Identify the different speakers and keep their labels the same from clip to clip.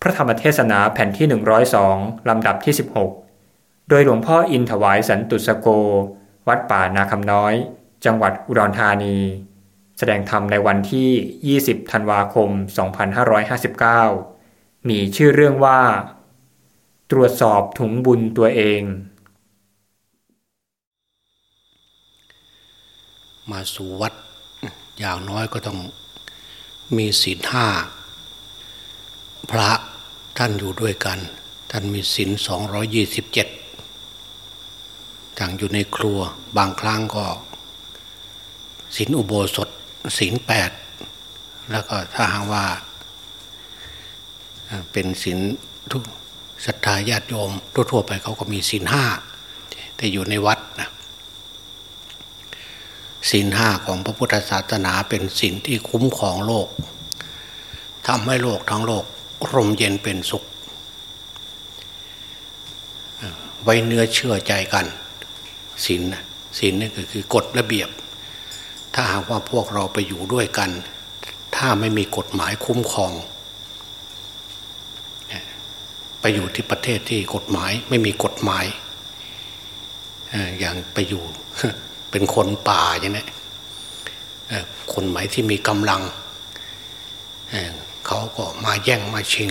Speaker 1: พระธรรมเทศนาแผ่นที่ 102 ลำดับที่ 16 โดยหลวงพ่ออินถวายสันตุสโก วัดป่านาคำน้อย จังหวัดอุดรธานี แสดงธรรมในวันที่ 20 ธันวาคม 2559 มีชื่อเรื่องว่า ตรวจสอบถุงบุญตัวเอง
Speaker 2: มาสู่วัดอย่างน้อยก็ต้องมีศีลห้า พระท่านอยู่ด้วยกัน ท่านมีศีลสองยี่สิบเจ็ดต่างอยู่ในครัวบางครั้งก็ศีลอุโบสถศีลแปดแล้วก็ถ้าหากว่า เป็นศีลทุกศรัทธาญาติโยม ทั่วๆไปเขาก็มีศีลห้าแต่อยู่ในวัดนะศีลห้าของพระพุทธศาสนาเป็นศีลที่คุ้มครองโลกทำให้โลกทั้งโลก ร่มเย็นเป็นสุข ไว้เนื้อเชื่อใจกันศีลศีลนี่ก็คือกฎระเบียบ ถ้าหากว่าพวกเราไปอยู่ด้วยกัน ถ้าไม่มีกฎหมายคุ้มครอง ไปอยู่ที่ประเทศที่กฎหมายไม่มีกฎหมายอย่างไปอยู่เป็นคนป่าอย่างนี้คนหมายที่มีกำลัง เขาก็มาแย่งมาชิง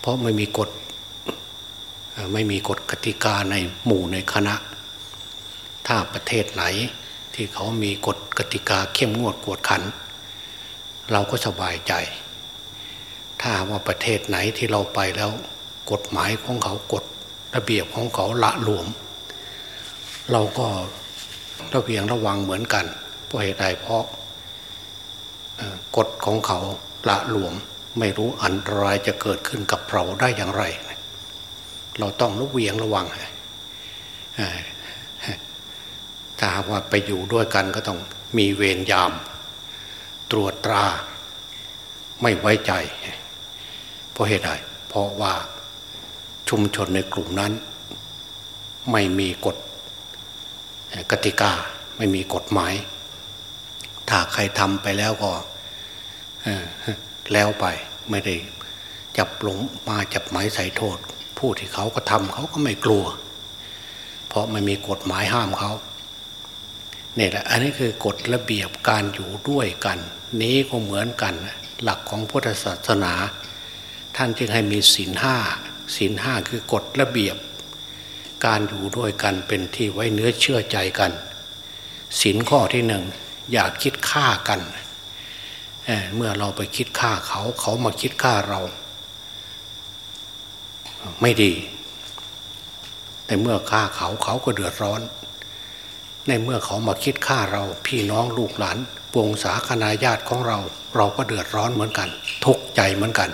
Speaker 2: เพราะไม่มีกฎไม่มีกฎกติกาในหมู่ในคณะ ถ้าประเทศไหนที่เขามีกฎกติกาเข้มงวดกวดขัน เราก็สบายใจ ถ้าว่าประเทศไหนที่เราไปแล้ว กฎหมายของเขากฎระเบียบของเขาละหลวม เราก็ระเวียงระวังเหมือนกันเพราะเหตุใดเพราะกฎของเขา ละหลวม ไม่รู้อันตรายจะเกิดขึ้นกับเราได้อย่างไร เราต้องระเวียงระวังถ้าว่าไปอยู่ด้วยกันก็ต้องมีเวรยาม ตรวจตรา ไม่ไว้ใจ เพราะเหตุใดเพราะว่าชุมชนในกลุ่มนั้น ไม่มีกฎกติกา ไม่มีกฎหมาย ถ้าใครทำไปแล้วก็ แล้วไปไม่ได้จับลงมาจับหมายใส่โทษ ผู้ที่เขาก็ทำเขาก็ไม่กลัว เพราะไม่มีกฎหมายห้ามเขาเนี่ยแหละอันนี้คือกฎระเบียบการอยู่ด้วยกัน นี้ก็เหมือนกัน หลักของพุทธศาสนา ท่านจึงให้มีศีลห้าศีลห้าคือกฎระเบียบ การอยู่ด้วยกันเป็นที่ไว้เนื้อเชื่อใจกันสินข้อที่หนึ่งอย่าคิดฆ่ากัน เเมื่อเราไปคิดฆ่าเขาเขามาคิดฆ่าเรา ไม่ดี แต่เมื่อฆ่าเขาเขาก็เดือดร้อน ในเมื่อเขามาคิดฆ่าเรา พี่น้องลูกหลานวงศาคณาญาติของเรา เราก็เดือดร้อนเหมือนกัน ทุกข์ใจเหมือนกัน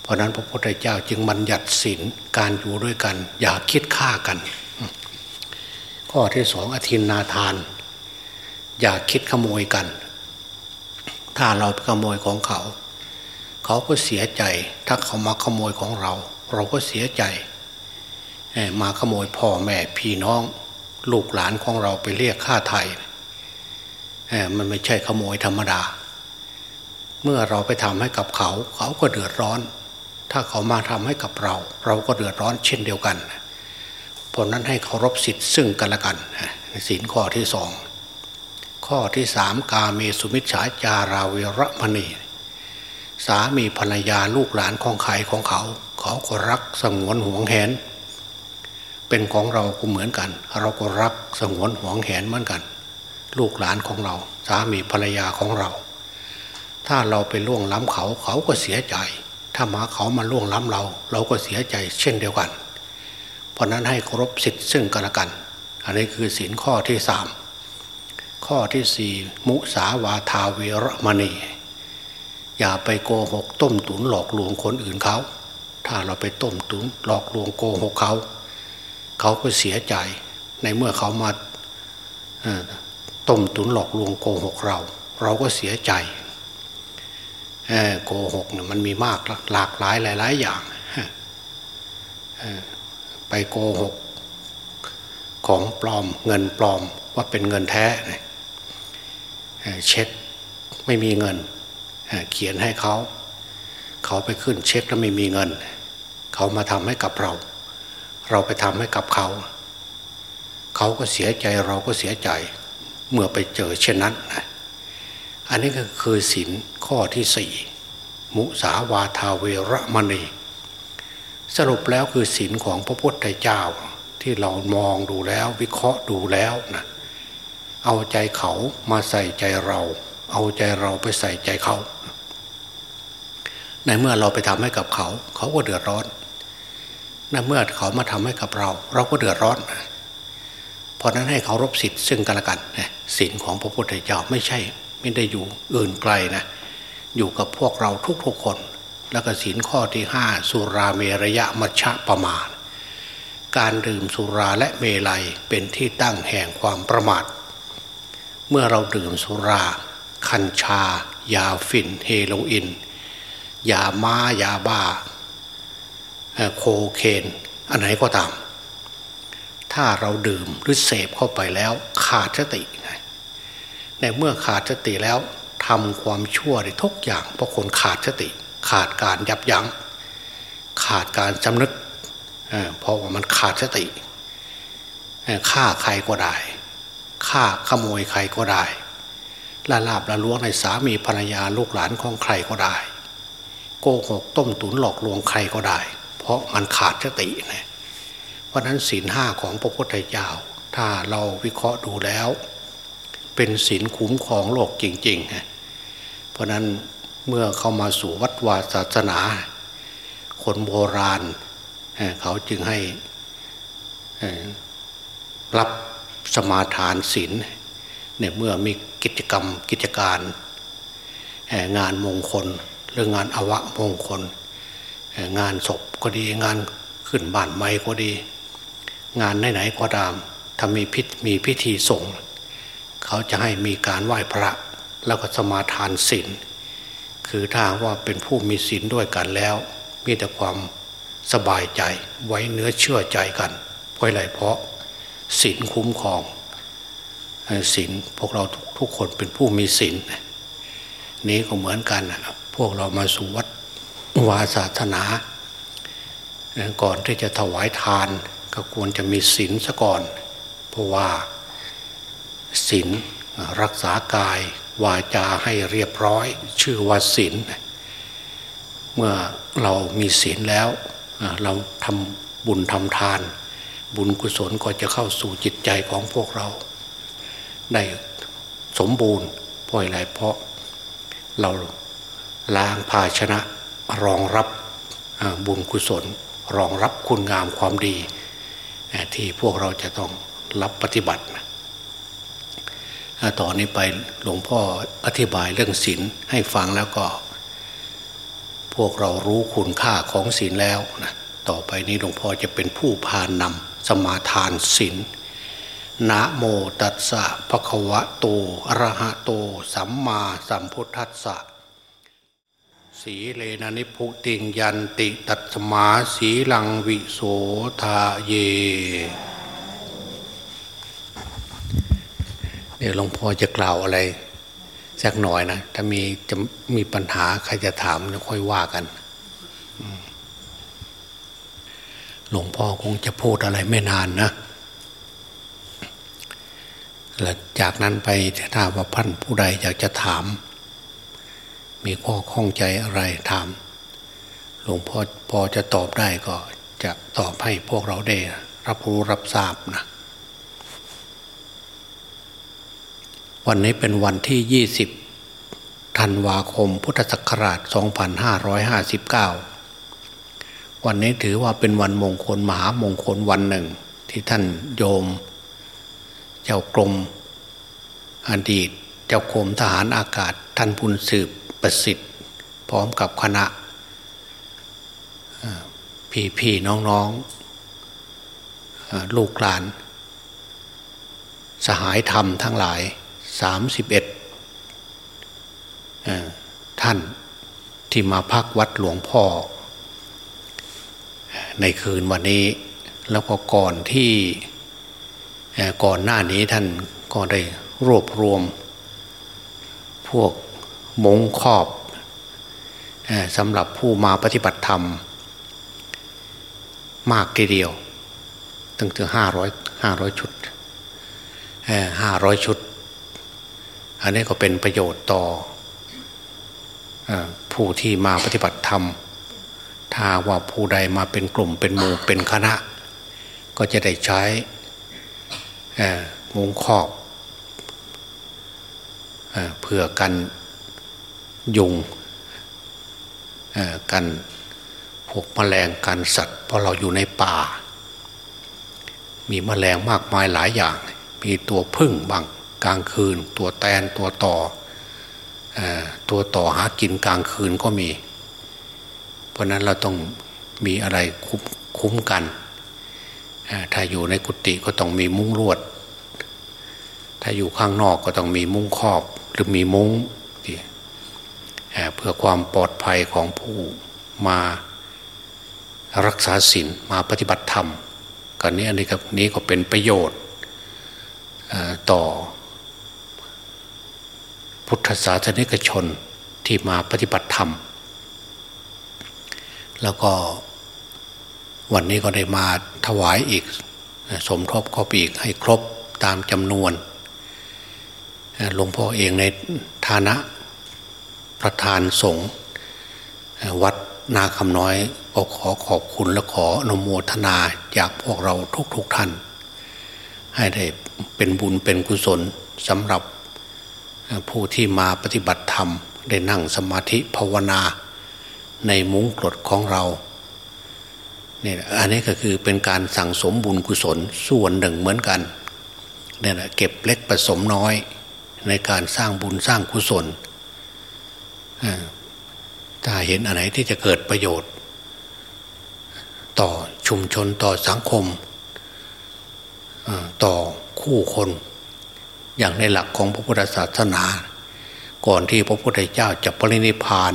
Speaker 2: เพราะนั้นพระพุทธเจ้าจึงบัญญัติศีลการอยู่ด้วยกัน อย่าคิดฆ่ากัน ข้อที่สองอธินนาทาน อย่าคิดขโมยกัน ถ้าเราขโมยของเขา เขาก็เสียใจ ถ้าเขามาขโมยของเรา เราก็เสียใจ มาขโมยพ่อแม่พี่น้อง ลูกหลานของเราไปเรียกค่าไทยมันไม่ใช่ขโมยธรรมดา เมื่อเราไปทำให้กับเขา เขาก็เดือดร้อน ถ้าเขามาทำให้กับเรา เราก็เดือดร้อนเช่นเดียวกัน เพราะนั้นให้เคารพสิทธิ์ซึ่งกันและกันสินข้อที่สอง ข้อที่สามกาเมสุมิชฌาจาราเวรมณี สามีภรรยาลูกหลานของใครของเขา เขาก็รักสงวนห่วงแหน เป็นของเราก็เหมือนกัน เราก็รักสงวนห่วงแหนเหมือนกัน ลูกหลานของเรา สามีภรรยาของเรา ถ้าเราไปล่วงล้ำเขาเขาก็เสียใจ ถ้ามาเขามาล่วงล้ำเรา เราก็เสียใจเช่นเดียวกัน เพราะนั้นให้เคารพสิทธิ์ซึ่งกันและกัน อันนี้คือสินข้อที่สาม ข้อที่สี่มุสาวาทาเวรมณี อย่าไปโกหกต้มตุนหลอกลวงคนอื่นเขา ถ้าเราไปต้มตุนหลอกลวงโกหกเขา เขาก็เสียใจในเมื่อเขามาต้มตุนหลอกลวงโกหกเรา เราก็เสียใจโกหกเนี่ยมันมีมากหลากหลายหลาย ๆ อย่างไปโกหก ของปลอมเงินปลอมว่าเป็นเงินแท้เเช็คไม่มีเงิน เขียนให้เขา เขาไปขึ้นเช็คแล้วไม่มีเงิน เขามาทำให้กับเรา เราไปทำให้กับเขา เขาก็เสียใจเราก็เสียใจ เมื่อไปเจอเช่นนั้นนะอันนี้ก็คือศีลข้อที่สี่มุสาวาทาเวรมณี สรุปแล้วคือศีลของพระพุทธเจ้าที่เรามองดูแล้ววิเคราะห์ดูแล้วนะ เอาใจเขามาใส่ใจเรา เอาใจเราไปใส่ใจเขา ในเมื่อเราไปทำให้กับเขา เขาก็เดือดร้อนในเมื่อเขามาทำให้กับเรา เราก็เดือดร้อนเพราะนั้นให้เขารบสิทธิ์ซึ่งกันและกันศีลของพระพุทธเจ้าไม่ใช่ ไม่ได้อยู่อื่นไกลนะอยู่กับพวกเราทุกๆคน แล้วก็ศีลข้อที่ห้าสุราเมรยะมัชะประมาณการดื่มสุราและเมลัยเป็นที่ตั้งแห่งความประมาท เมื่อเราดื่มสุรา คัญชา ยาฝิ่น เฮโรอีนยาม้ายาบ้า โคเคน อันไหนก็ตาม ถ้าเราดื่มหรือเสพเข้าไปแล้วขาดสติ ในเมื่อขาดสติแล้วทำความชั่วในทุกอย่าง เพราะคนขาดสติ ขาดการยับยัง้ง ขาดการจำนึกเพราะว่ามันขาดสติฆ่าใครก็ได้ ฆ่าขโมยใครก็ได้ละลาบละล้วงในสามีภรรยาลูกหลานของใครก็ได้ โกหกต้มตุนหลอกลวงใครก็ได้ เพราะมันขาดสตินะเพราะนั้นศีลห้าของพระพุทธเจ้า ถ้าเราวิเคราะห์ดูแล้ว เป็นศีลคุ้มครองโลกจริงๆเพราะนั้นเมื่อเข้ามาสู่วัดวาศาสนา คนโบราณ เขาจึงให้รับ สมาทานศีลเนี่ยเมื่อมีกิจกรรมกิจการงานมงคลหรืองานอวะมงคล งานศพก็ดีงานขึ้นบ้านใหม่ก็ดี งานไหนๆก็ตามถ้ามีพิมีพิธีส่งเขาจะให้มีการไหว้พระ แล้วก็สมาทานศีลคือถ้าว่าเป็นผู้มีศีลด้วยกันแล้ว มีแต่ความสบายใจไว้เนื้อเชื่อใจกันเพราะอะไรเพราะ ศีลคุ้มครองศีลพวกเราทุกคนเป็นผู้มีศีลนี้ก็เหมือนกันพวกเรามาสู่วัดวาศาสนา ก่อนที่จะถวายทาน ก็ควรจะมีศีลซะก่อน เพราะว่าศีลรักษากายวาจาให้เรียบร้อย ชื่อว่าศีลเมื่อเรามีศีลแล้วเราทำบุญทำทาน บุญกุศลก็จะเข้าสู่จิตใจของพวกเรา ได้สมบูรณ์เพราะอะไรเพราะเราล้างภาชนะรองรับบุญกุศล รองรับคุณงามความดี ที่พวกเราจะต้องรับปฏิบัติ ต่อนนี้ไปหลวงพ่ออธิบายเรื่องศีลให้ฟังแล้วก็ พวกเรารู้คุณค่าของศีลแล้วนะ ต่อไปนี้หลวงพ่อจะเป็นผู้พานำสมาทานศีลนะโมตัสสะภะคะวะโตอะระหะโต สัมมาสัมพุทธัสสะสีเลนะนิพุติงยันติตัตมาสีลังวิโสทาเยเดี๋ยวหลวงพ่อจะกล่าวอะไรสักหน่อยนะ ถ้ามีจะมีปัญหาใครจะถามจะค่อยว่ากัน หลวงพ่อคงจะพูดอะไรไม่นานนะหลังจากนั้นไปถ้าว่าพันผู้ใดอยากจะถาม มีข้อข้องใจอะไรถาม หลวงพ่อพอจะตอบได้ก็จะตอบให้พวกเราได้รับรู้รับทราบนะ วันนี้เป็นวันที่ยี่สิบธันวาคมพุทธศักราช 2559 วันนี้ถือว่าเป็นวันมงคลมหามงคลวันหนึ่ง ที่ท่านโยม เจ้ากรมอดีต เจ้ากรมทหารอากาศ ท่านพุนสืบประสิทธิ์ พร้อมกับคณะพี่พี่น้องๆลูกหลาน สหายธรรมทั้งหลายสามสิบเอ็ดท่านที่มาพักวัดหลวงพ่อ ในคืนวันนี้ แล้วก็ก่อนที่ก่อนหน้านี้ท่านก็ได้รวบรวม พวกมงครอบสำหรับผู้มาปฏิบัติธรรม มากทีเดียว ตั้งถึงห้าร้อยห้าร้อยชุดห้าร้อยชุด อันนี้ก็เป็นประโยชน์ต่อผู้ที่มาปฏิบัติธรรม ถ้าว่าผู้ใดมาเป็นกลุ่มเป็นหมู่เป็นคณะ ก็จะได้ใช้มุงครอบเพื่อกันยุงกันพวกมแมลงกันสัตว์ เพราะเราอยู่ในป่า มีมแมลงมากมายหลายอย่าง มีตัวพึ่งบางกลางคืน ตัวแตนตัวต่อตัวต่อหากินกลางคืนก็มี ราะนั้นเราต้องมีอะไรคุ้มคุ้มกัน ถ้าอยู่ในกุฏิก็ต้องมีมุ้งลวด ถ้าอยู่ข้างนอกก็ต้องมีมุ้งครอบหรือมีมุ้งเพื่อความปลอดภัยของผู้มารักษาศีลมาปฏิบัติธรรมกันนี้อันนี้ครับนี้ก็เป็นประโยชน์ต่อ พุทธศาสนิกชนที่มาปฏิบัติธรรม แล้วก็วันนี้ก็ได้มาถวายอีก สมทบก็อีกให้ครบตามจำนวนหลวงพ่อเองในฐานะประธานสงฆ์วัดนาคำน้อยก็ขอขอบคุณและขออนโมทนาจากพวกเราทุกๆทท่าน ให้ได้เป็นบุญเป็นกุศลสำหรับผู้ที่มาปฏิบัติธรรม ได้นั่งสมาธิภาวนา ในมุ้งกรดของเราเนี่ยอันนี้ก็คือเป็นการสั่งสมบุญกุศลส่วนหนึ่งเหมือนกันเนี่ยนะเก็บเล็กผสมน้อยในการสร้างบุญสร้างกุศลถ้าเห็นอะไรที่จะเกิดประโยชน์ ต่อชุมชนต่อสังคม ต่อคู่คน อย่างในหลักของพระพุทธศาสนา ก่อนที่พระพุทธเจ้าจะปรินิพาน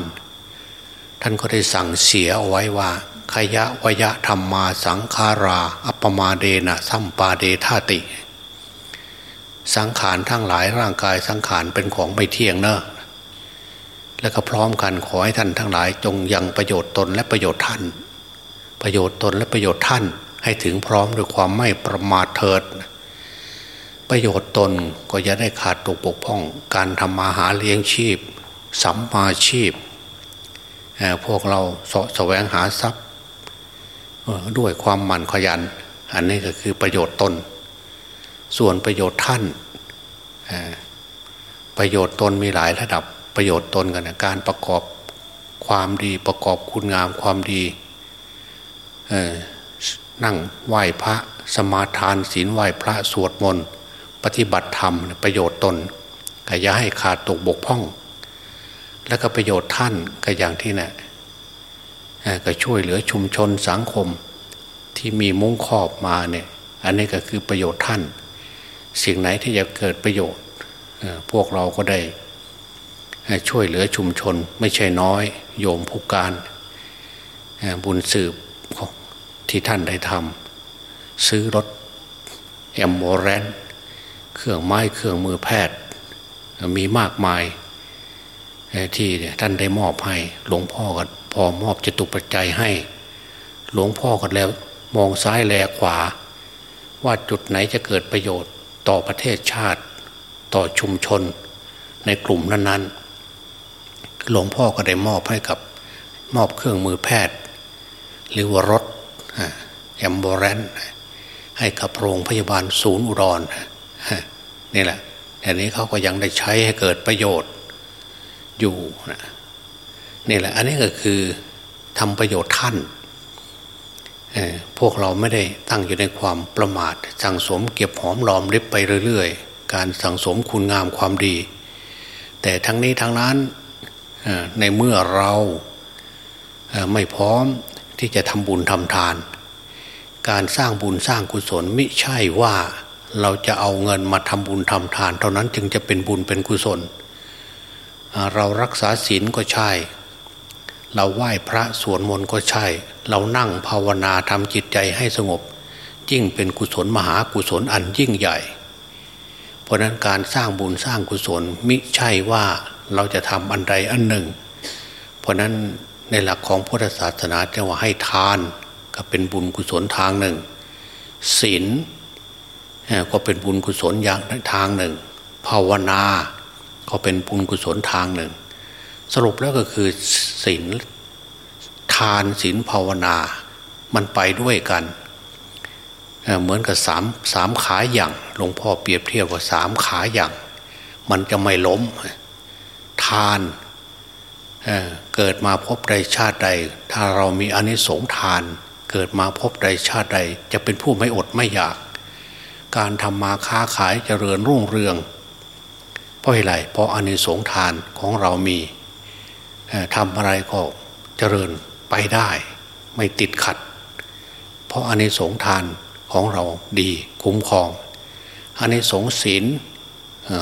Speaker 2: ท่านก็ได้สั่งเสียเอาไว้ว่าขยะวยะธรรมมาสังขารา อัปมาเดนะสัมปาเดธาติ สังขารทั้งหลายร่างกายสังขารเป็นของไม่เที่ยงเนอะแล้วก็พร้อมกันขอให้ท่านทั้งหลายจงยังประโยชน์ตนและประโยชน์ท่าน ประโยชน์ตนและประโยชน์ท่านให้ถึงพร้อมด้วยความไม่ประมาทเถิด ประโยชน์ตนก็จะได้ขาดตกปกพ้อง การทำมาหาเลี้ยงชีพสัมมาชีพ พวกเราสแสวงหาทรัพย์ด้วยความหมั่นขยัน อันนี้ก็คือประโยชน์ตน ส่วนประโยชน์ท่าน ประโยชน์ตนมีหลายระดับประโยชน์ตนกันนะการประกอบความดีประกอบคุณงามความดีนั่งไหว้พระสมาทานศีลไหว้พระสวดมนต์ ปฏิบัติธรรมประโยชน์ตนก็อย่าให้ขาดตกบกพร่อง แล้วก็ประโยชน์ท่านก็อย่างที่นะ่ะก็ช่วยเหลือชุมชนสังคมที่มีมุ้งครอบมาเนี่ย อันนี้ก็คือประโยชน์ท่าน สิ่งไหนที่จะเกิดประโยชน์พวกเราก็ได้ช่วยเหลือชุมชนไม่ใช่น้อย โยมผู้การบุญสืบที่ท่านได้ทำซื้อรถแอมโมแรนเครื่องไม้เครื่องมือแพทย์ มีมากมาย ที่ท่านได้มอบให้ หลวงพ่อก็พอมอบจตุปัจจัยให้ หลวงพ่อก็แล้ว มองซ้ายแลขวา ว่าจุดไหนจะเกิดประโยชน์ต่อประเทศชาติ ต่อชุมชน ในกลุ่มนั้นๆ หลวงพ่อก็ได้มอบให้กับมอบเครื่องมือแพทย์ หรือว่ารถแอมบูเรนให้กับโรงพยาบาลศูนย์อุดรนี่แหละอันนี้เขาก็ยังได้ใช้ให้เกิดประโยชน์ อยู่นี่แหละ อันนี้ก็คือทำประโยชน์ท่าน พวกเราไม่ได้ตั้งอยู่ในความประมาท สั่งสมเก็บหอมรอมริบไปเรื่อยๆ การสั่งสมคุณงามความดี แต่ทั้งนี้ทั้งนั้นในเมื่อเราไม่พร้อมที่จะทำบุญทำทาน การสร้างบุญสร้างกุศลไม่ใช่ว่าเราจะเอาเงินมาทำบุญทำทาน เท่านั้นจึงจะเป็นบุญเป็นกุศลเเรารักษาศีลก็ใช่ เราไหว้พระสวดมนต์ก็ใช่ เรานั่งภาวนาทำจิตใจให้สงบ ยิ่งเป็นกุศลมหากุศลอันยิ่งใหญ่ เพราะนั้นการสร้างบุญสร้างกุศลมิใช่ว่าเราจะทำอันใดอันหนึ่ง เพราะนั้นในหลักของพุทธศาสนาจะว่าให้ทานก็เป็นบุญกุศลทางหนึ่งศีลก็เป็นบุญกุศลอย่างทางหนึ่ง ภาวนา ก็เป็นบุญกุศลทางหนึ่ง สรุปแล้วก็คือศีลทานศีลภาวนา มันไปด้วยกันเหมือนกับสามสามขาอย่างหลวงพ่อเปรียบเทียบว่าสามขาอย่าง มันจะไม่ล้ม ทานเเกิดมาพบใดชาติใด ถ้าเรามีอนิสงส์ทาน เกิดมาพบใดชาติใด จะเป็นผู้ไม่อดไม่อยาก การทำมาค้าขายเจริญรุ่งเรือง เพราะอะไรเพราะอเนิสงทานของเรามีทำอะไรก็เจริญไปได้ ไม่ติดขัด เพราะอเนิสงทานของเราดีคุ้มครองอันนี้สงศีล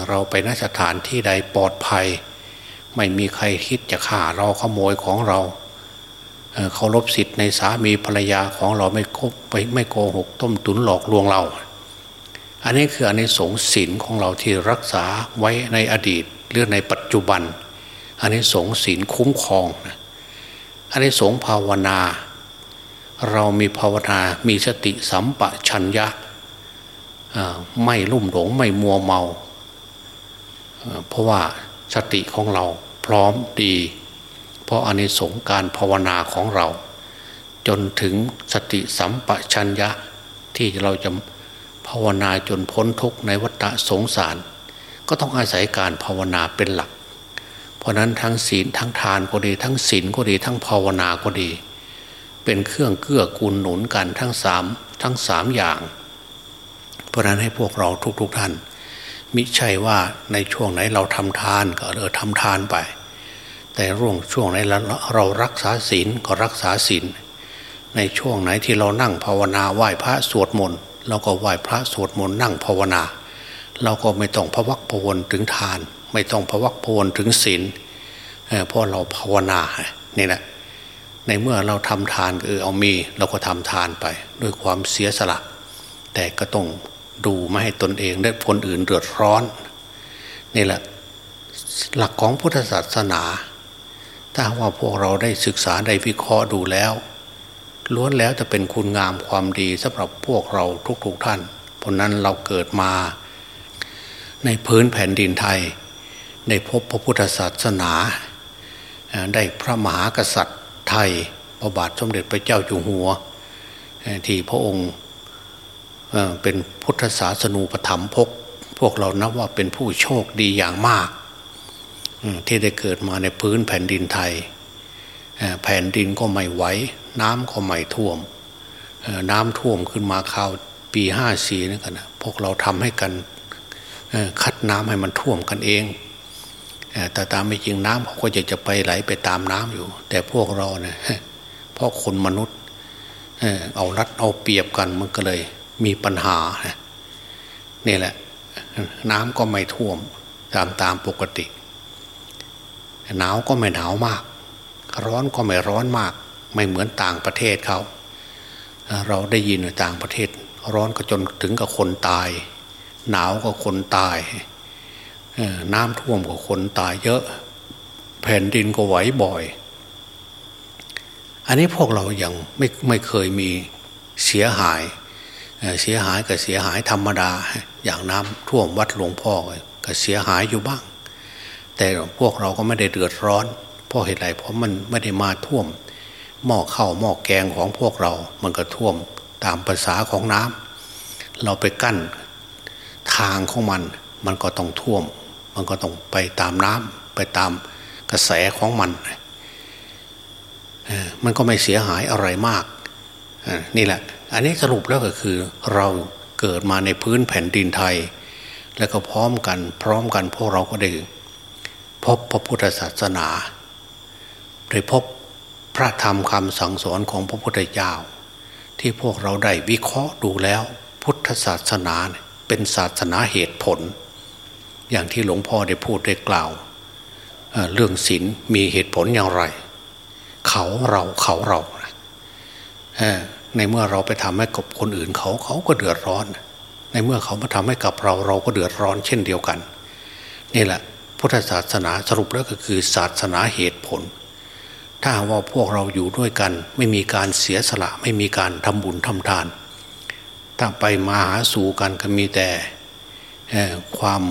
Speaker 2: เราไปนสถานที่ใดปลอดภัย ไม่มีใครคิดจะฆ่าเราขโมยของเราเคารพสิทธิ์ในสามีภรรยาของเราไม่คบไม่โกหกต้มตุนหลอกลวงเรา อันนี้คืออันนี้สงศีลของเราที่รักษาไว้ในอดีตหรือในปัจจุบัน อันนี้สงศีลคุ้มครองอันนี้สงภาวนา เรามีภาวนา มีสติสัมปชัญญะไม่ลุ่มหลงไม่มัวเมา เพราะว่าสติของเราพร้อมดี เพราะอานิสงส์การภาวนาของเรา จนถึงสติสัมปชัญญะที่เราจะ ภาวนาจนพ้นทุกข์ในวัฏสงสาร ก็ต้องอาศัยการภาวนาเป็นหลัก เพราะนั้นทั้งศีลทั้งทานก็ดีทั้งศีลก็ดีทั้งภาวนาก็ดี เป็นเครื่องเกื้อกูลหนุนกันทั้งสามทั้งสามอย่าง เพราะนั้นให้พวกเราทุกๆทท่าน มิใช่ว่าในช่วงไหนเราทำทานก็เออทำทานไป แต่ร่วงช่วงไหนเรารักษาศีลก็รักษาศีลในช่วงไหนที่เรานั่งภาวนาไหว้พระสวดมนต์ เราก็ไหว้พระสวดมนต์นั่งภาวนา เราก็ไม่ต้องพวักพวนถึงทาน ไม่ต้องพวักพวนถึงศีลเพราะเราภาวนานี่แหละในเมื่อเราทำทานเออเอามีเราก็ทำทานไป ด้วยความเสียสละ แต่ก็ต้องดูไม่ให้ตนเองและคนอื่นเดือดร้อนนี่แหละหลักของพุทธศาสนา ถ้าว่าพวกเราได้ศึกษาได้วิเคราะห์ดูแล้ว ล้วนแล้วจะเป็นคุณงามความดีสำหรับพวกเราทุกๆทท่าน เพราะนั้นเราเกิดมา ในพื้นแผ่นดินไทยในพบพระพุทธศาสนา ได้พระมหากษัตริย์ไทยพระบาทสมเด็จพระเจ้าอยู่หัว ที่พระองค์เป็นพุทธศาสนูปธรรมพกพวกเรานับว่าเป็นผู้โชคดีอย่างมาก ที่ได้เกิดมาในพื้นแผ่นดินไทย แผ่นดินก็ไม่ไหวน้ำก็ไม่ท่วม น้ำท่วมขึ้นมาข่าวปีห้าสี่นี่นกันพวกเราทำให้กันคัดน้ำให้มันท่วมกันเอง แต่ตามไม่จริงน้ำเขาก็จะจะไปไหลไปตามน้ำอยู่ แต่พวกเราเนี่ยเพราะคนมนุษย์เอารัดเอาเปรียบกันมันก็เลยมีปัญหานี่แหละ น้ำก็ไม่ท่วมตามตามปกติ หนาวก็ไม่หนาวมาก ร้อนก็ไม่ร้อนมาก ไม่เหมือนต่างประเทศเขา เราได้ยินต่างประเทศ ร้อนก็จนถึงกับคนตาย หนาวก็คนตาย น้ำท่วมกับคนตายเยอะ แผ่นดินก็ไหวบ่อย อันนี้พวกเรายัางไม่ไม่เคยมีเสียหายเสียหายกับเสียหายธรรมดา อย่างน้ำท่วมวัดหลวงพ่อก็เสียหายอยู่บ้าง แต่พวกเราก็ไม่ได้เดือดร้อน เพราะเหตุไรเพราะมันไม่ได้มาท่วม หม้อข้าวหม้อแกงของพวกเรา มันก็ท่วมตามภาษาของน้ำเราไปกั้นทางของมัน มันก็ต้องท่วม มันก็ต้องไปตามน้ำไปตามกระแสของมันมันก็ไม่เสียหายอะไรมากนี่แหละ อันนี้สรุปแล้วก็คือเราเกิดมาในพื้นแผ่นดินไทย แล้วก็พร้อมกันพร้อมกันพวกเราก็ได้พบพระพุทธศาสนา ได้พบพระธรรมคำสั่งสอนของพระพุทธเจ้า ที่พวกเราได้วิเคราะห์ดูแล้ว พุทธศาสนาเป็นศาสนาเหตุผล อย่างที่หลวงพ่อได้พูดได้กล่าว เรื่องศีลมีเหตุผลอย่างไร เขาเราเขาเราในเมื่อเราไปทำให้กับคนอื่นเขาเขาก็เดือดร้อน ในเมื่อเขามาทำให้กับเราเราก็เดือดร้อนเช่นเดียวกัน นี่แหละ พุทธศาสนาสรุปแล้วก็คือศาสนาเหตุผล ถ้าว่าพวกเราอยู่ด้วยกัน ไม่มีการเสียสละไม่มีการทำบุญทำทาน ถ้าไปมาหาสู่กันก็มีแต่ความ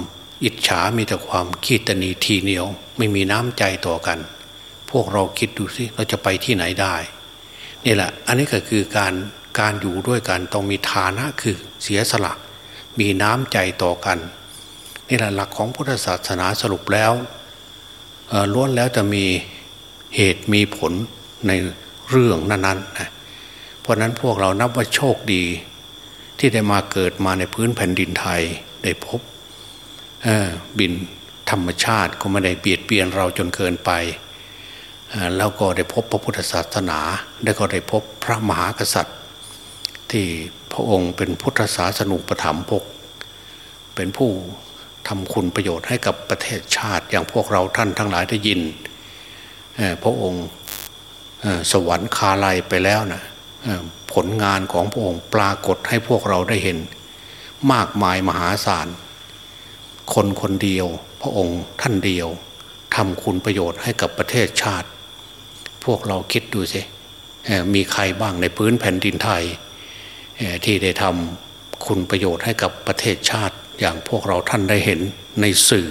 Speaker 2: อิจฉามีแต่ความขี้ตนีทีเหนียว ไม่มีน้ำใจต่อกัน พวกเราคิดดูสิเราจะไปที่ไหนได้นี่แหละ อันนี้ก็คือการการอยู่ด้วยกันต้องมีฐานะคือเสียสละ มีน้ำใจต่อกันนี่แหละหลักของพุทธศาสนาสรุปแล้วล้วนแล้วจะมี เหตุมีผลในเรื่องนั้นๆนะเพราะนั้นพวกเรานับว่าโชคดี ที่ได้มาเกิดมาในพื้นแผ่นดินไทยได้พบบินธรรมชาติก็ไม่ได้เบียดเบียนเราจนเกินไป แล้วก็ได้พบพระพุทธศาสนาแล้วก็ได้พบพระมหากษัตริย์ ที่พระองค์เป็นพุทธศาสนุปถัมภกเป็นผู้ทำคุณประโยชน์ให้กับประเทศชาติอย่างพวกเราท่านทั้งหลายได้ยิน พระองค์สวรรค์คาลัยไปแล้วนะผลงานของพระองค์ปรากฏให้พวกเราได้เห็น มากมายมหาศาล คนคนเดียว พระองค์ท่านเดียวทำคุณประโยชน์ให้กับประเทศชาติ พวกเราคิดดูสิมีใครบ้างในพื้นแผ่นดินไทย ที่ได้ทำคุณประโยชน์ให้กับประเทศชาติ อย่างพวกเราท่านได้เห็นในสื่อ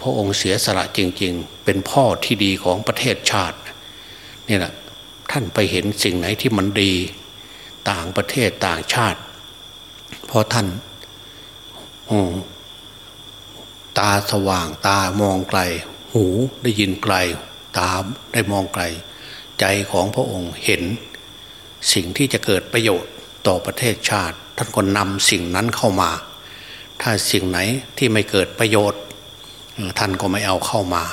Speaker 2: พระองค์เสียสละจริง ๆ เป็นพ่อที่ดีของประเทศชาตินี่แหละท่านไปเห็นสิ่งไหนที่มันดีต่างประเทศต่างชาติพราะท่านตาสว่างตามองไกล หูได้ยินไกล ตาได้มองไกล ใจของพระองค์เห็น สิ่งที่จะเกิดประโยชน์ต่อประเทศชาติ ท่านก็นำสิ่งนั้นเข้ามา ถ้าสิ่งไหนที่ไม่เกิดประโยชน์ ท่านก็ไม่เอาเข้ามา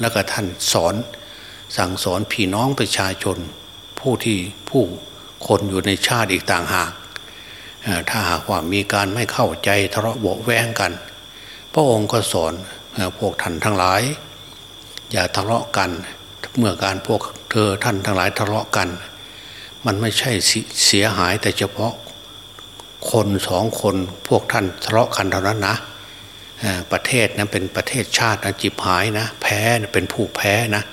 Speaker 2: แล้วก็ท่านสอนสั่งสอนพี่น้องประชาชน ผู้ที่ผู้คนอยู่ในชาติอีกต่างหากถ้าหากว่ามีการไม่เข้าใจทะเลาะเบาแวงกัน พระองค์ก็สอนพวกท่านทั้งหลาย อย่าทะเลาะกัน เมื่อการพวกเธอท่านทั้งหลายทะเลาะกัน มันไม่ใช่เสียหายแต่เฉพาะคนสองคนพวกท่านทะเลาะกันเท่านั้นนะ ประเทศนั้นเป็นประเทศชาตินจิบหายนะแพ้เป็นผู้แพ้นะ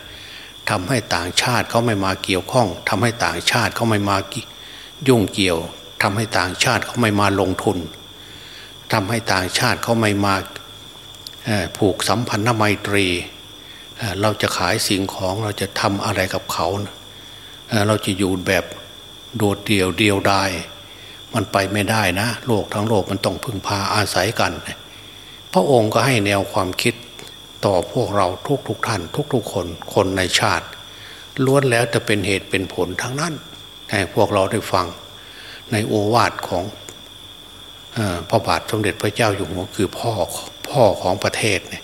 Speaker 2: ทำให้ต่างชาติเขาไม่มาเกี่ยวข้องทำให้ต่างชาติเขาไม่มายุ่งเกี่ยวทำให้ต่างชาติเขาไม่มาลงทุนทำให้ต่างชาติเขาไม่มาผูกสัมพันธไมตรี เราจะขายสิ่งของเราจะทำอะไรกับเขา เราจะอยู่แบบโดดเดี่ยวเดียวดายมันไปไม่ได้นะ โลกทั้งโลกมันต้องพึ่งพาอาศัยกัน พระองค์ก็ให้แนวความคิดต่อพวกเราทุกทุกท่าน ทุกๆคนคนในชาติล้วนแล้วจะเป็นเหตุเป็นผลทั้งนั้น ให้พวกเราได้ฟังในโอวาทของพระบาทสมเด็จพระเจ้าอยู่หัวคือพ่อพ่อของประเทศเนี่ย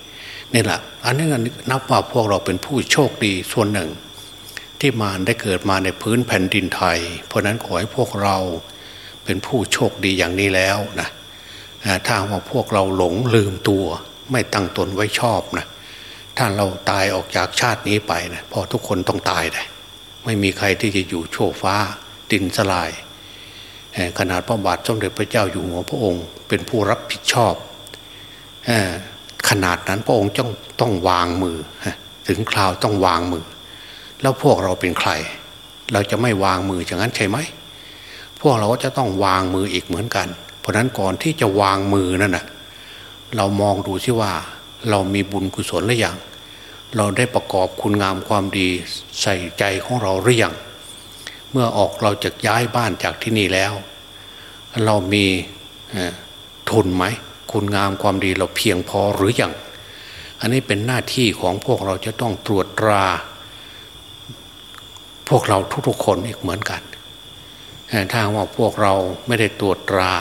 Speaker 2: นี่แหละอันนี้นับว่าพวกเราเป็นผู้โชคดีส่วนหนึ่ง ที่มาได้เกิดมาในพื้นแผ่นดินไทย เพราะนั้นขอให้พวกเราเป็นผู้โชคดีอย่างนี้แล้วนะ ถ้าว่าพวกเราหลงลืมตัว ไม่ตั้งตนไว้ชอบนะถ้าเราตายออกจากชาตินี้ไปนะพอทุกคนต้องตายเลยไม่มีใครที่จะอยู่โชฟ้าดินสลายขนาดพระบาทสมเด็จพระเจ้าอยู่หัวพระองค์ เป็นผู้รับผิดชอบขนาดนั้นพระองค์ต้องต้องวางมือ ถึงคราวต้องวางมือ แล้วพวกเราเป็นใคร เราจะไม่วางมืออย่างนั้นใช่ไหม พวกเราก็จะต้องวางมืออีกเหมือนกัน เพราะนั้นก่อนที่จะวางมือนั่นนะเรามองดูที่ว่าเรามีบุญกุศลหรือยังเราได้ประกอบคุณงามความดีใส่ใจของเราหรือยังเมื่อออกเราจะย้ายบ้านจากที่นี่แล้ว เรามีทุนไหมคุณงามความดีเราเพียงพอหรือยังอันนี้เป็นหน้าที่ของพวกเราจะต้องตรวจตรา พวกเราทุกๆคนอีกเหมือนกันถ้าว่าพวกเราไม่ได้ตรวจตรา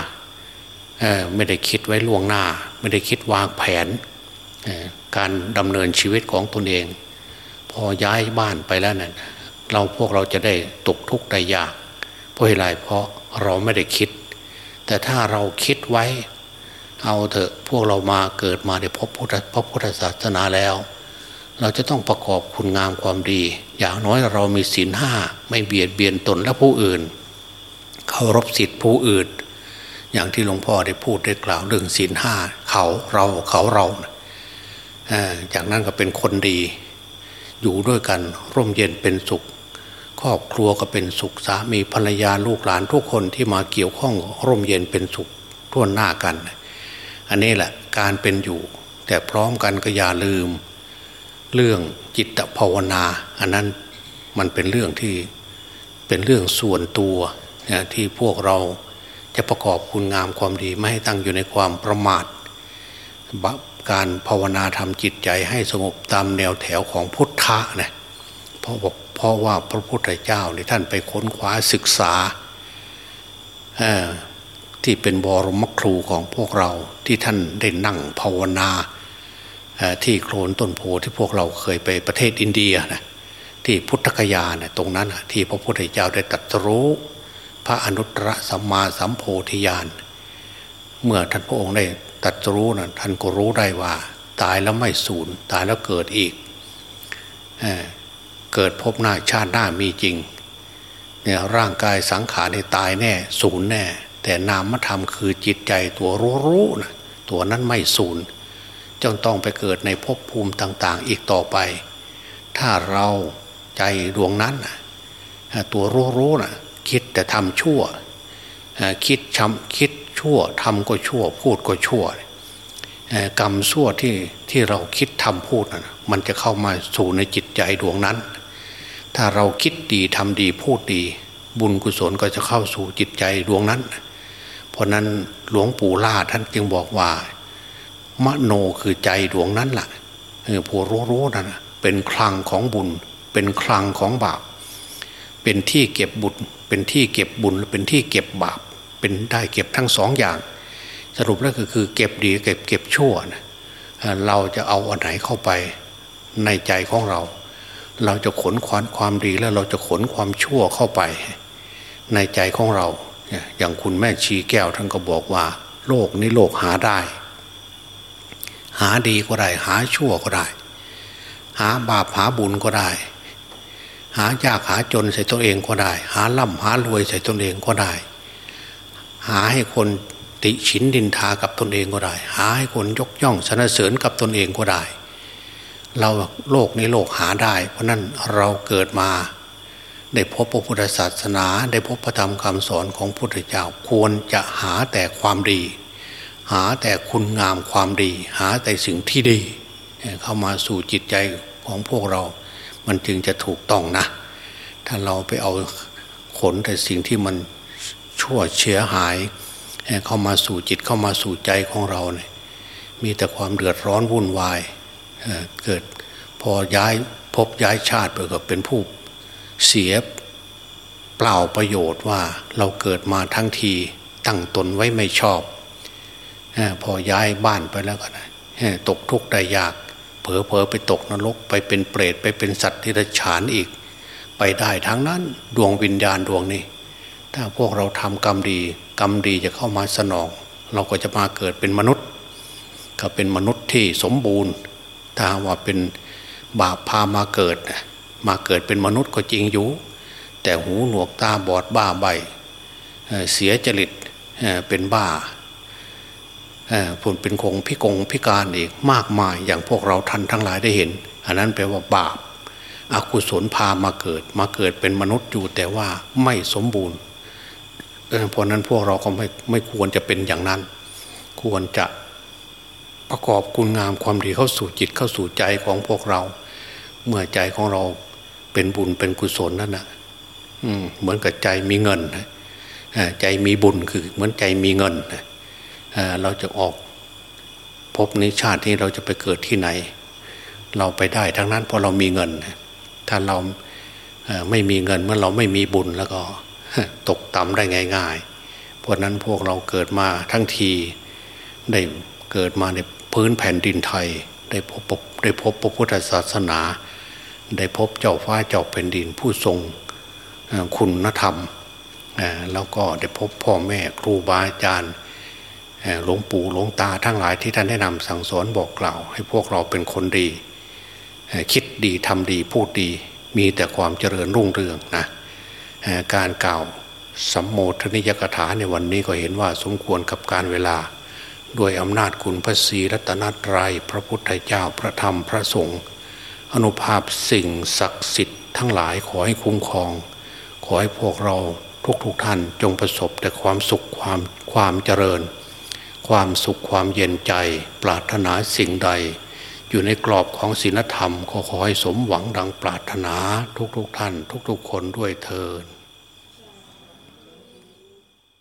Speaker 2: ไม่ได้คิดไว้ล่วงหน้า ไม่ได้คิดวางแผนการดำเนินชีวิตของตนเอง พอย้ายบ้านไปแล้วนั่นเราพวกเราจะได้ตกทุกข์ได้ยาก เพราะอะไรเพราะเราไม่ได้คิด แต่ถ้าเราคิดไว้ เอาเถอะพวกเรามาเกิดมาได้พบพุทธพระพุทธศาสนาแล้ว เราจะต้องประกอบคุณงามความดี อย่างน้อยเรามีศีลห้าไม่เบียดเบียนตนและผู้อื่นเคารพสิทธิผู้อื่น อย่างที่หลวงพ่อได้พูดได้กล่าวเรื่องศีลห้าเขาเราเขาเราจากนั้นก็เป็นคนดี อยู่ด้วยกันร่มเย็นเป็นสุข ครอบครัวก็เป็นสุขสามีภรรยาลูกหลานทุกคนที่มาเกี่ยวข้องร่มเย็นเป็นสุขทั่วหน้ากัน อันนี้แหละการเป็นอยู่ แต่พร้อมกันก็อย่าลืม เรื่องจิตภาวนา อันนั้นมันเป็นเรื่องที่เป็นเรื่องส่วนตัวที่พวกเรา จะประกอบคุณงามความดีไม่ให้ตั้งอยู่ในความประมาทการภาวนาทำจิตใจให้สงบตามแนวแถวของพุทธะนะเพราะเพราะว่าพระพุทธเจ้านี่ท่านไปค้นคว้าศึกษาที่เป็นบรมครูของพวกเราที่ท่านได้นั่งภาวนาที่โคลนต้นโพที่พวกเราเคยไปประเทศอินเดียนะที่พุทธคยาเนี่ยตรงนั้นที่พระพุทธเจ้าได้ตรัสรู้ พระอนุตตรสัมมาสัมโพธิญาณ เมื่อท่านพระองค์ได้ตรัสรู้นะท่านก็รู้ได้ว่า ตายแล้วไม่สูญตายแล้วเกิดอีกเเกิดพบหน้าชาติหน้ามีจริงเนี่ยร่างกายสังขารในตายแน่สูญแน่ แต่นามธรรมคือจิตใจตัวรู้รู้นะตัวนั้นไม่สูญจงต้องไปเกิดในภพภูมิต่าง ๆ อีกต่อไป ถ้าเราใจดวงนั้นตัวรู้รู้นะ คิดแต่ทำชั่วคิดชำคิดชั่วทำก็ชั่ว พูดก็ชั่วกรรมชั่วที่ที่เราคิดทำพูดนะมันจะเข้ามาสู่ในจิตใจดวงนั้น ถ้าเราคิดดีทำดีพูดดี บุญกุศลก็จะเข้าสู่จิตใจดวงนั้น เพราะนั้นหลวงปู่ล่าท่านจึงบอกว่า มโนคือใจดวงนั้นแหละผู้รู้รู้นั่นเป็นคลังของบุญ เป็นคลังของบาป เป็นที่เก็บบุญเป็นที่เก็บบุญเป็นที่เก็บบาป เป็นได้เก็บทั้งสองอย่าง สรุปแล้วก็คือเก็บดีเก็บเก็บชั่วนะเราจะเอาอันไหนเข้าไปในใจของเรา เราจะขนควานความดีแล้วเราจะขนความชั่วเข้าไป ในใจของเรา อย่างคุณแม่ชีแก้วท่านก็บอกว่า โลกนี้โลกหาได้ หาดีก็ได้ หาชั่วก็ได้ หาบาปหาบุญก็ได้ หายากหาจนใส่ตัวเองก็ได้ หาล่ำหารวยใส่ตัวเองก็ได้ หาให้คนติฉินดินทากับตนเองก็ได้ หาให้คนยกย่องสนเสริญกับตนเองก็ได้ เราโลกในโลกหาได้ เพราะนั้นเราเกิดมา ได้พบพระพุทธศาสนาได้พบพระธรรมคำสอนของพุทธเจ้าควรจะหาแต่ความดี หาแต่คุณงามความดี หาแต่สิ่งที่ดี เข้ามาสู่จิตใจของพวกเรา มันจึงจะถูกต้องนะ ถ้าเราไปเอาขนแต่สิ่งที่มันชั่วเชื้อหาย เข้ามาสู่จิตเข้ามาสู่ใจของเราเนี่ยมีแต่ความเดือดร้อนวุ่นวายเกิดพอย้ายพบย้ายชาติไปก็เป็นผู้เสียเปล่าประโยชน์ว่าเราเกิดมาทั้งทีตั้งตนไว้ไม่ชอบ พอย้ายบ้านไปแล้วก็ตกทุกข์ได้ยาก เผลอเผลอไปตกนรกไปเป็นเปรตไปเป็นสัตว์ที่ระฉานอีก ไปได้ทั้งนั้นดวงวิญญาณดวงนี้ ถ้าพวกเราทำกรรมดี กรรมดีจะเข้ามาสนอง เราก็จะมาเกิดเป็นมนุษย์ ก็เป็นมนุษย์ที่สมบูรณ์ ถ้าว่าเป็นบาปพามาเกิด มาเกิดเป็นมนุษย์ก็จริงอยู่ แต่หูหนวกตาบอดบ้าใบเสียจริตเป็นบ้า ผลเป็นคงพิกงพิการอีกมากมายอย่างพวกเราท่านทั้งหลายได้เห็น อันนั้นแปลว่าบาปอากุศลพามาเกิด มาเกิดเป็นมนุษย์อยู่แต่ว่าไม่สมบูรณ์เพราะนั้นพวกเราก็ไม่ไม่ควรจะเป็นอย่างนั้น ควรจะประกอบคุณงามความดีเข้าสู่จิตเข้าสู่ใจของพวกเรา เมื่อใจของเราเป็นบุญเป็นกุศลนั่นนะเหมือนกับใจมีเงินใจมีบุญคือเหมือนใจมีเงิน เราจะออกพบนิชาติที่เราจะไปเกิดที่ไหน เราไปได้ทั้งนั้นเพราะเรามีเงิน ถ้าเราไม่มีเงินเมื่อเราไม่มีบุญแล้วก็ตกต่ำได้ง่าย ๆ เพราะนั้นพวกเราเกิดมาทั้งทีได้เกิดมาในพื้นแผ่นดินไทย ได้พบได้พบพระพุทธศาสนา ได้พบเจ้าฟ้าเจ้าแผ่นดินผู้ทรงคุณธรรมแล้วก็ได้พบพ่อแม่ครูบาอาจารย์ หลวงปู่หลวงตาทั้งหลายที่ท่านแนะนำสั่งสอนบอกกล่าว ให้พวกเราเป็นคนดี คิดดีทำดีพูดดีมีแต่ความเจริญรุ่งเรืองนะการกล่าวสัมโมทนิยกถาในวันนี้ก็เห็นว่าสมควรกับการเวลา ด้วยอำนาจคุณพระศรีรัตนตรยัยพระพุทธเจ้าพระธรรมพระสงฆ์อนุภาพสิ่งศักดิ์สิทธิ์ทั้งหลายขอให้คุ้มครอง ขอให้พวกเราทุกๆทท่านจงประสบแต่ความสุขความความเจริญ ความสุขความเย็นใจ ปรารถนาสิ่งใด อยู่ในกรอบของศีลธรรมขอขอให้สมหวังดังปรารถนาทุกๆทท่าน ทุกๆคนด้วยเทอ